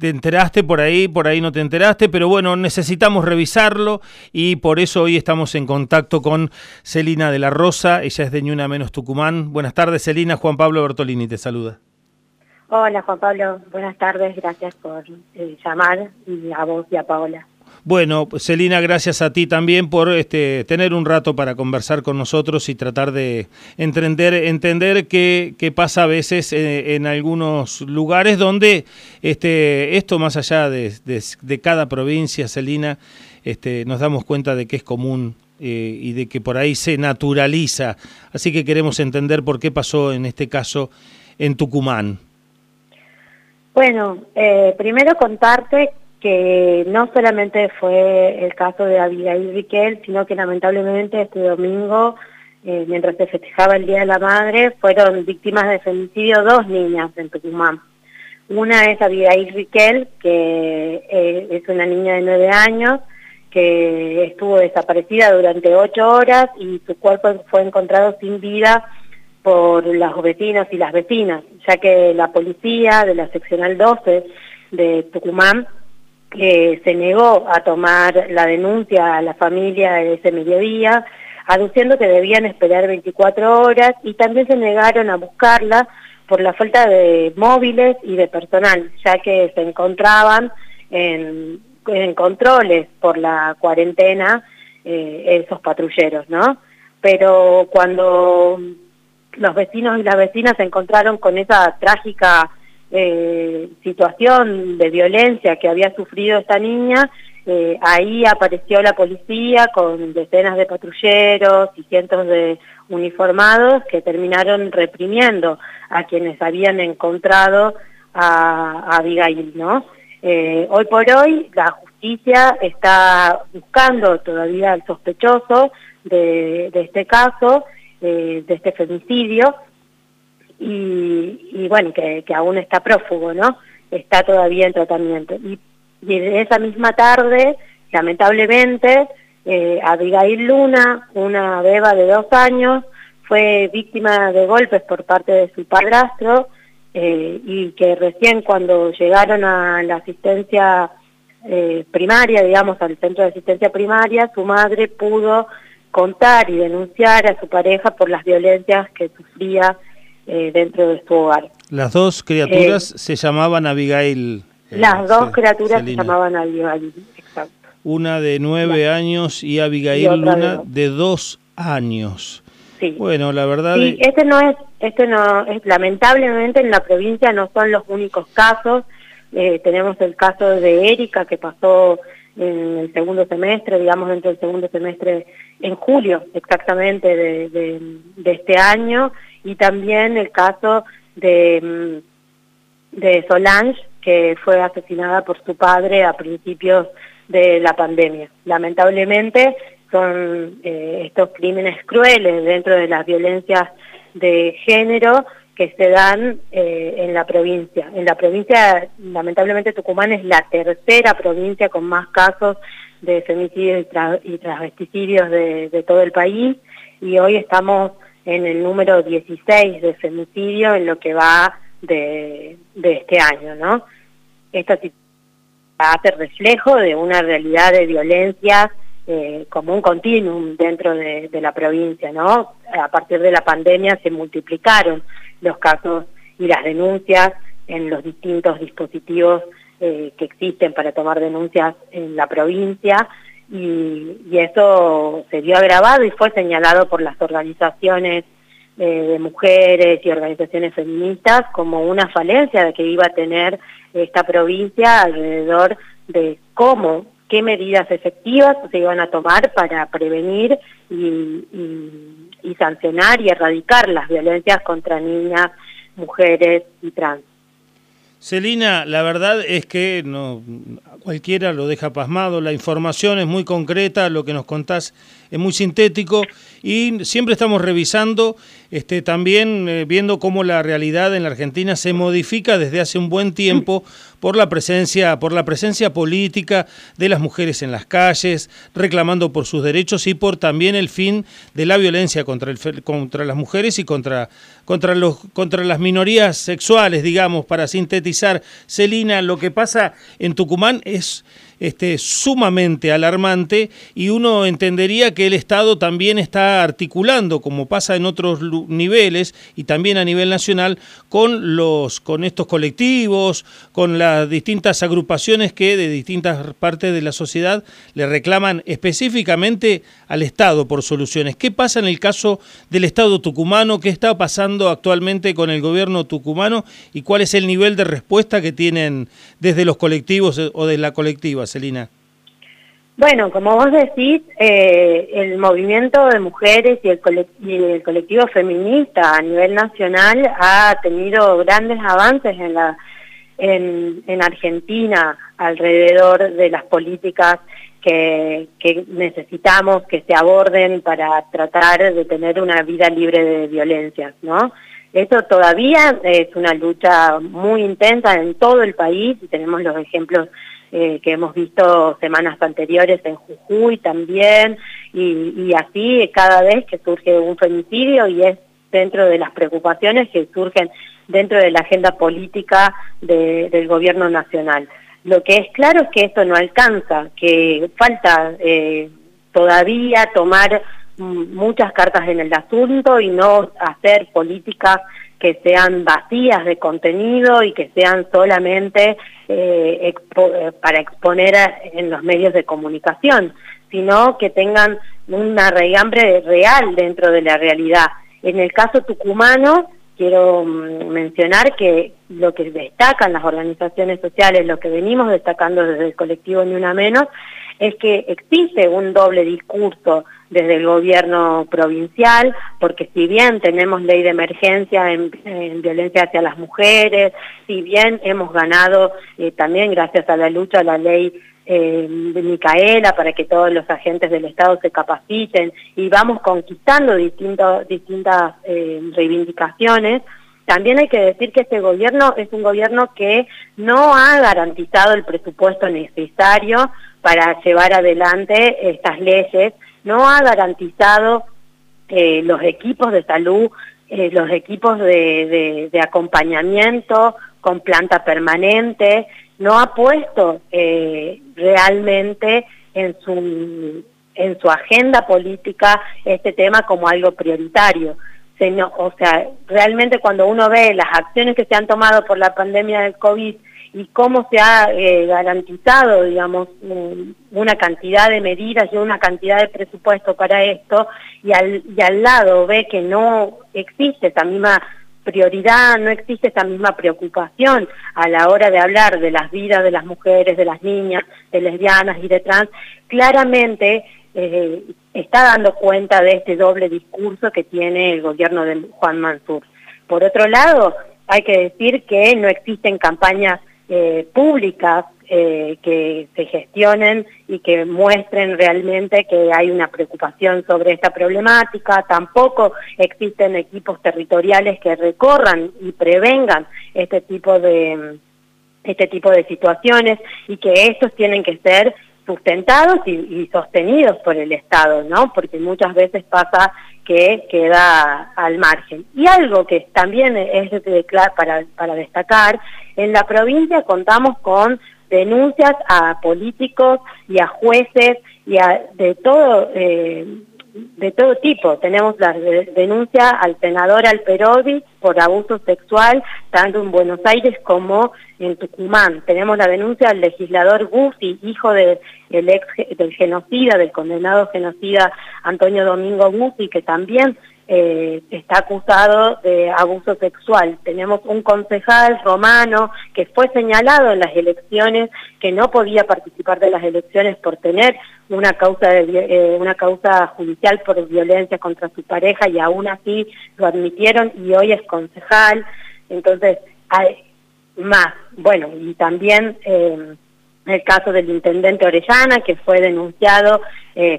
te enteraste por ahí, por ahí no te enteraste, pero bueno, necesitamos revisarlo y por eso hoy estamos en contacto con Celina de la Rosa, ella es de Ñuna Menos Tucumán. Buenas tardes, Celina, Juan Pablo Bertolini te saluda. Hola Juan Pablo, buenas tardes, gracias por eh, llamar y a vos y a Paola. Bueno, Celina, gracias a ti también por este, tener un rato para conversar con nosotros y tratar de entender, entender qué, pasa a veces eh, en, algunos lugares donde este, esto más allá de, de, cada provincia, Celina, este, nos damos cuenta de que es común eh, y de que por ahí se naturaliza. Así que queremos entender por qué pasó en este caso en Tucumán. Bueno, eh, primero contarte que no solamente fue el caso de Abigail Riquel, sino que lamentablemente este domingo, eh, mientras se festejaba el Día de la Madre, fueron víctimas de femicidio dos niñas en Tucumán. Una es Abigail Riquel, que eh, es una niña de nueve años, que estuvo desaparecida durante ocho horas y su cuerpo fue encontrado sin vida por los vecinos y las vecinas, ya que la policía de la seccional 12 de Tucumán que se negó a tomar la denuncia a la familia ese mediodía, aduciendo que debían esperar 24 horas y también se negaron a buscarla por la falta de móviles y de personal, ya que se encontraban en, controles por la cuarentena eh, esos patrulleros, ¿no? Pero cuando los vecinos y las vecinas se encontraron con esa trágica eh, situación de violencia que había sufrido esta niña, eh, ahí apareció la policía con decenas de patrulleros y cientos de uniformados que terminaron reprimiendo a quienes habían encontrado a, Abigail, ¿no? Eh, hoy por hoy la justicia está buscando todavía al sospechoso de, de este caso, de este femicidio, y, bueno, que, aún está prófugo, ¿no? Está todavía en tratamiento. Y, y esa misma tarde, lamentablemente, eh, Abigail Luna, una beba de dos años, fue víctima de golpes por parte de su padrastro eh, y que recién cuando llegaron a la asistencia eh, primaria, digamos, al centro de asistencia primaria, su madre pudo contar y denunciar a su pareja por las violencias que sufría eh, dentro de su hogar. Las dos criaturas eh, se llamaban Abigail. Eh, las dos criaturas se llamaban Abigail, exacto. Una de nueve años y Abigail Luna de dos años. Sí. Bueno, la verdad. Sí, este no es, este no es, lamentablemente en la provincia no son los únicos casos. tenemos el caso de Erika que pasó en el segundo semestre, digamos dentro del segundo semestre, en julio exactamente de, este año, y también el caso de, mm, de Solange, que fue asesinada por su padre a principios de la pandemia. Lamentablemente son eh, estos crímenes crueles dentro de las violencias de género que se dan eh, en la provincia. En la provincia, lamentablemente Tucumán es la tercera provincia con más casos de femicidios y, transvesticidios de, de todo el país y hoy estamos en el número 16 de femicidio en lo que va de, este año, ¿no? Esto hace reflejo de una realidad de violencia eh, como un continuum dentro de, la provincia, ¿no? A partir de la pandemia se multiplicaron los casos y las denuncias en los distintos dispositivos eh, que existen para tomar denuncias en la provincia y, eso se vio agravado y fue señalado por las organizaciones eh, de mujeres y organizaciones feministas como una falencia de que iba a tener esta provincia alrededor de cómo, qué medidas efectivas se iban a tomar para prevenir y, y sancionar y erradicar las violencias contra niñas, mujeres y trans. Celina, la verdad es que no cualquiera lo deja pasmado, la información es muy concreta, lo que nos contás es muy sintético y siempre estamos revisando este, también eh, viendo cómo la realidad en la Argentina se modifica desde hace un buen tiempo por la presencia, por la presencia política de las mujeres en las calles, reclamando por sus derechos y por también el fin de la violencia contra, el, contra las mujeres y contra, contra, los, contra las minorías sexuales, digamos, para sintetizar. Celina, lo que pasa en Tucumán es este, sumamente alarmante y uno entendería que el Estado también está articulando, como pasa en otros niveles y también a nivel nacional, con, los, con estos colectivos, con las distintas agrupaciones que de distintas partes de la sociedad le reclaman específicamente al Estado por soluciones. ¿Qué pasa en el caso del Estado tucumano? ¿Qué está pasando actualmente con el gobierno tucumano? ¿Y cuál es el nivel de respuesta que tienen desde los colectivos o de la colectiva? Celina? Bueno, como vos decís, eh, el movimiento de mujeres y el, colectivo feminista a nivel nacional ha tenido grandes avances en, la, en, Argentina alrededor de las políticas que, necesitamos que se aborden para tratar de tener una vida libre de violencias, ¿no? Esto todavía es una lucha muy intensa en todo el país y tenemos los ejemplos eh, que hemos visto semanas anteriores en Jujuy también, y, así cada vez que surge un femicidio y es dentro de las preocupaciones que surgen dentro de la agenda política del gobierno nacional. Lo que es claro es que esto no alcanza, que falta eh, todavía tomar muchas cartas en el asunto y no hacer políticas que sean vacías de contenido y que sean solamente eh, eh, para exponer en los medios de comunicación, sino que tengan una regambre real dentro de la realidad. En el caso tucumano, quiero mm, mencionar que lo que destacan las organizaciones sociales, lo que venimos destacando desde el colectivo Ni Una Menos, es que existe un doble discurso desde el gobierno provincial, porque si bien tenemos ley de emergencia en, violencia hacia las mujeres, si bien hemos ganado eh, también gracias a la lucha la ley eh, de Micaela para que todos los agentes del Estado se capaciten y vamos conquistando distintas eh, reivindicaciones, también hay que decir que este gobierno es un gobierno que no ha garantizado el presupuesto necesario para llevar adelante estas leyes, no ha garantizado eh, los equipos de salud, eh, los equipos de, acompañamiento con planta permanente, no ha puesto eh, realmente en su, en su agenda política este tema como algo prioritario. o sea, realmente cuando uno ve las acciones que se han tomado por la pandemia del COVID y cómo se ha eh, garantizado, digamos, una cantidad de medidas y una cantidad de presupuesto para esto, y al, y al lado ve que no existe esa misma prioridad, no existe esa misma preocupación a la hora de hablar de las vidas de las mujeres, de las niñas, de lesbianas y de trans, claramente eh, está dando cuenta de este doble discurso que tiene el gobierno de Juan Mansur. Por otro lado, hay que decir que no existen campañas eh, públicas eh, que se gestionen y que muestren realmente que hay una preocupación sobre esta problemática. Tampoco existen equipos territoriales que recorran y prevengan este tipo de este tipo de situaciones y que estos tienen que ser sustentados y, sostenidos por el Estado, ¿no? Porque muchas veces pasa que queda al margen. Y algo que también es de, para, para destacar, en la provincia contamos con denuncias a políticos y a jueces y a, de todo eh, de todo tipo. Tenemos la denuncia al senador Alperovi por abuso sexual, tanto en Buenos Aires como en Tucumán. Tenemos la denuncia al legislador Guzzi, hijo de, del, ex, del genocida, del condenado genocida Antonio Domingo Guzzi, que también eh, está acusado de abuso sexual. Tenemos un concejal romano que fue señalado en las elecciones, que no podía participar de las elecciones por tener una causa, de, eh, una causa judicial por violencia contra su pareja y aún así lo admitieron y hoy es concejal. Entonces, hay más. Bueno, y también... Eh, el caso del intendente Orellana, que fue denunciado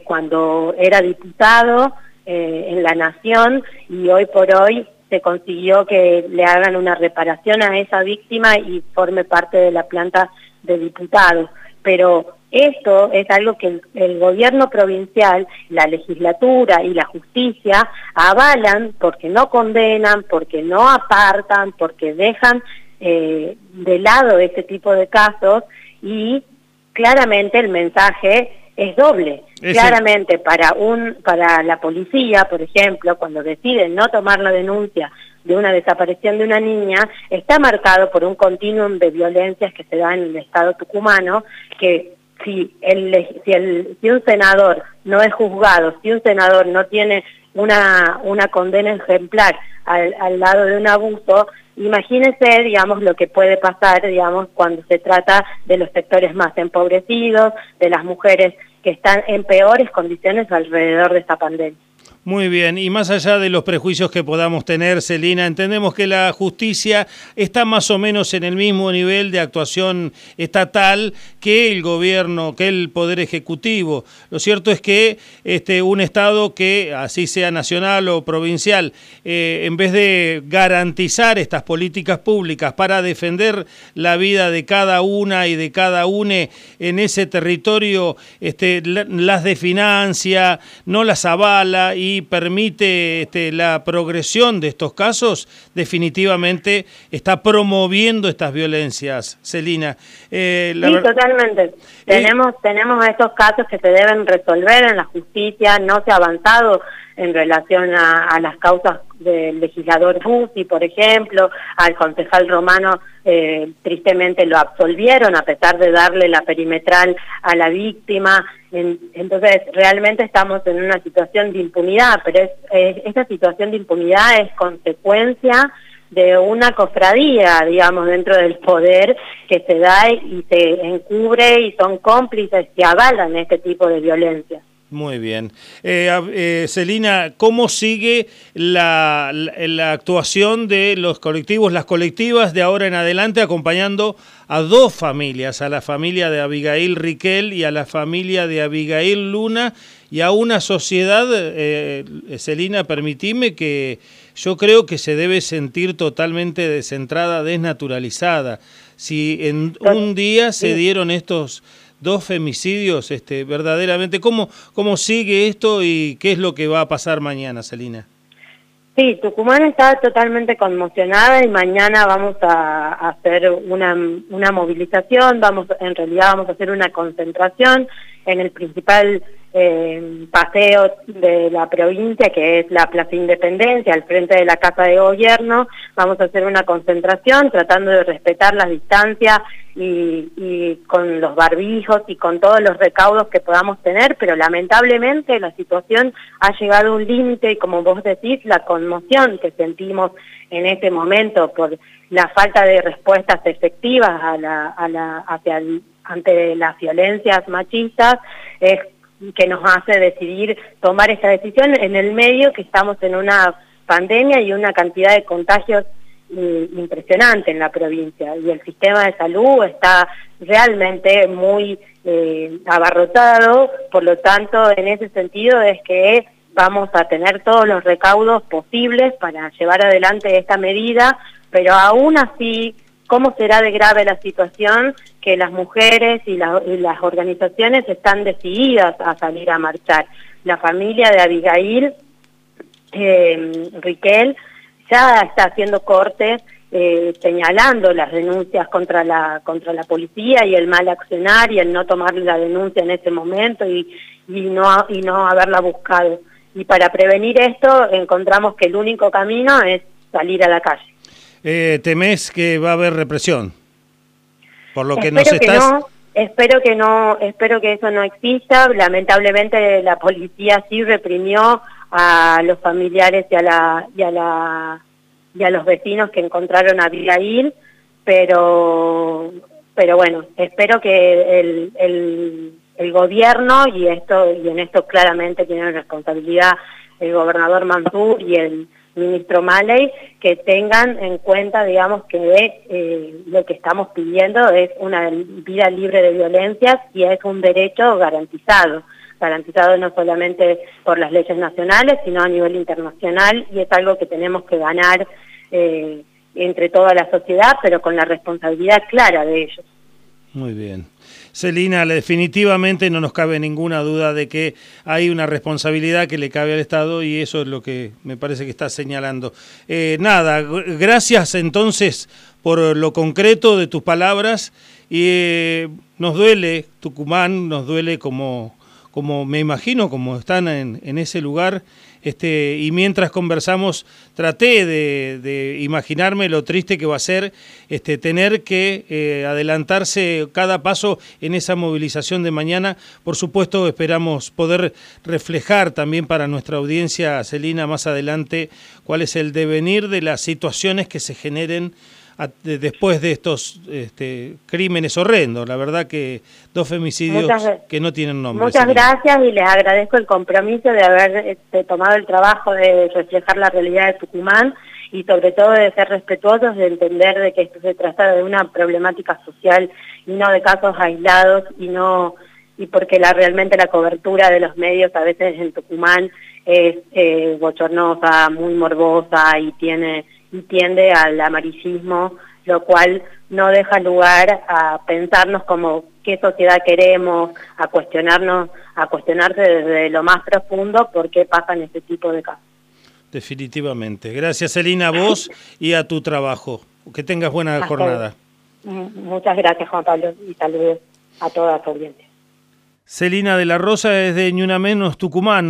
cuando era diputado, eh, en la nación y hoy por hoy se consiguió que le hagan una reparación a esa víctima y forme parte de la planta de diputados. Pero esto es algo que el, gobierno provincial, la legislatura y la justicia avalan porque no condenan, porque no apartan, porque dejan eh, de lado ese tipo de casos y claramente el mensaje es doble. claramente para un para la policía, por ejemplo, cuando deciden no tomar la denuncia de una desaparición de una niña, está marcado por un continuum de violencias que se da en el estado tucumano que si, el, si, el, si un senador no es juzgado, si un senador no tiene una, una condena ejemplar al, al lado de un abuso, imagínense, digamos, lo que puede pasar, digamos, cuando se trata de los sectores más empobrecidos, de las mujeres que están en peores condiciones alrededor de esta pandemia. Muy bien, y más allá de los prejuicios que podamos tener, Celina, entendemos que la justicia está más o menos en el mismo nivel de actuación estatal que el gobierno, que el Poder Ejecutivo. Lo cierto es que este, un Estado que, así sea nacional o provincial, eh, en vez de garantizar estas políticas públicas para defender la vida de cada una y de cada une en ese territorio, este, las financia, no las avala y permite este, la progresión de estos casos, definitivamente está promoviendo estas violencias, Celina. Eh, sí, totalmente. Eh, tenemos, tenemos estos casos que se deben resolver en la justicia, no se ha avanzado en relación a, las causas del legislador Bussi, por ejemplo, al concejal romano eh, tristemente lo absolvieron a pesar de darle la perimetral a la víctima. Entonces, realmente estamos en una situación de impunidad, pero es, esta situación de impunidad es consecuencia de una cofradía, digamos, dentro del poder que se da y se encubre y son cómplices que avalan este tipo de violencia. Muy bien. Eh, eh, Celina, ¿cómo sigue la, la, actuación de los colectivos, las colectivas de ahora en adelante, acompañando a dos familias, a la familia de Abigail Riquel y a la familia de Abigail Luna, y a una sociedad, eh, Celina, permitime que yo creo que se debe sentir totalmente descentrada, desnaturalizada. Si en un día se dieron estos dos femicidios, este, verdaderamente. ¿Cómo, ¿Cómo sigue esto y qué es lo que va a pasar mañana, Celina? Sí, Tucumán está totalmente conmocionada y mañana vamos a, hacer una, una movilización, vamos en realidad vamos a hacer una concentración en el principal eh, paseo de la provincia, que es la Plaza Independencia, al frente de la Casa de Gobierno. Vamos a hacer una concentración tratando de respetar las distancias y, y con los barbijos y con todos los recaudos que podamos tener, pero lamentablemente la situación ha llegado a un límite y como vos decís, la conmoción que sentimos en este momento por la falta de respuestas efectivas a la, a la, hacia ante las violencias machistas es que nos hace decidir tomar esta decisión en el medio que estamos en una pandemia y una cantidad de contagios eh, impresionante en la provincia. Y el sistema de salud está realmente muy eh, abarrotado, por lo tanto en ese sentido es que vamos a tener todos los recaudos posibles para llevar adelante esta medida, pero aún así cómo será de grave la situación que las mujeres y, las organizaciones están decididas a salir a marchar. La familia de Abigail eh, Riquel ya está haciendo cortes eh, señalando las denuncias contra la contra la policía y el mal accionar y el no tomar la denuncia en ese momento y, y no y no haberla buscado y para prevenir esto encontramos que el único camino es salir a la calle eh, ¿temés que va a haber represión? Por lo que nos estás... no, espero que no, espero que eso no exista. Lamentablemente la policía sí reprimió a los familiares y a la y a la y a los vecinos que encontraron a Abigail, pero pero bueno, espero que el, el, el gobierno y esto y en esto claramente tiene responsabilidad el gobernador Mansur y el ministro Maley, que tengan en cuenta, digamos, que eh, lo que estamos pidiendo es una vida libre de violencias y es un derecho garantizado. garantizado no solamente por las leyes nacionales, sino a nivel internacional, y es algo que tenemos que ganar eh, entre toda la sociedad, pero con la responsabilidad clara de ellos. Muy bien. Celina, definitivamente no nos cabe ninguna duda de que hay una responsabilidad que le cabe al Estado y eso es lo que me parece que está señalando. Eh, nada, gracias entonces por lo concreto de tus palabras y eh, nos duele Tucumán, nos duele como, como me imagino, como están en, en ese lugar este, y mientras conversamos traté de, imaginarme lo triste que va a ser este, tener que eh, adelantarse cada paso en esa movilización de mañana. Por supuesto, esperamos poder reflejar también para nuestra audiencia, Celina, más adelante, cuál es el devenir de las situaciones que se generen después de estos este, crímenes horrendos. La verdad que dos femicidios que no tienen nombre. Muchas gracias y les agradezco el compromiso de haber este, tomado el trabajo de reflejar la realidad de Tucumán y sobre todo de ser respetuosos, de entender de que esto se trata de una problemática social y no de casos aislados y no y porque la realmente la cobertura de los medios a veces en Tucumán es eh, bochornosa, muy morbosa y tiene y tiende al amarillismo, lo cual no deja lugar a pensarnos como qué sociedad queremos, a cuestionarnos, a cuestionarse desde lo más profundo por qué pasan este tipo de casos. Definitivamente. Gracias, Elina, a vos y a tu trabajo. Que tengas buena jornada. Muchas gracias, Juan Pablo, y saludos a toda tu audiencia. Celina de la Rosa es de Ñuna Menos, Tucumán.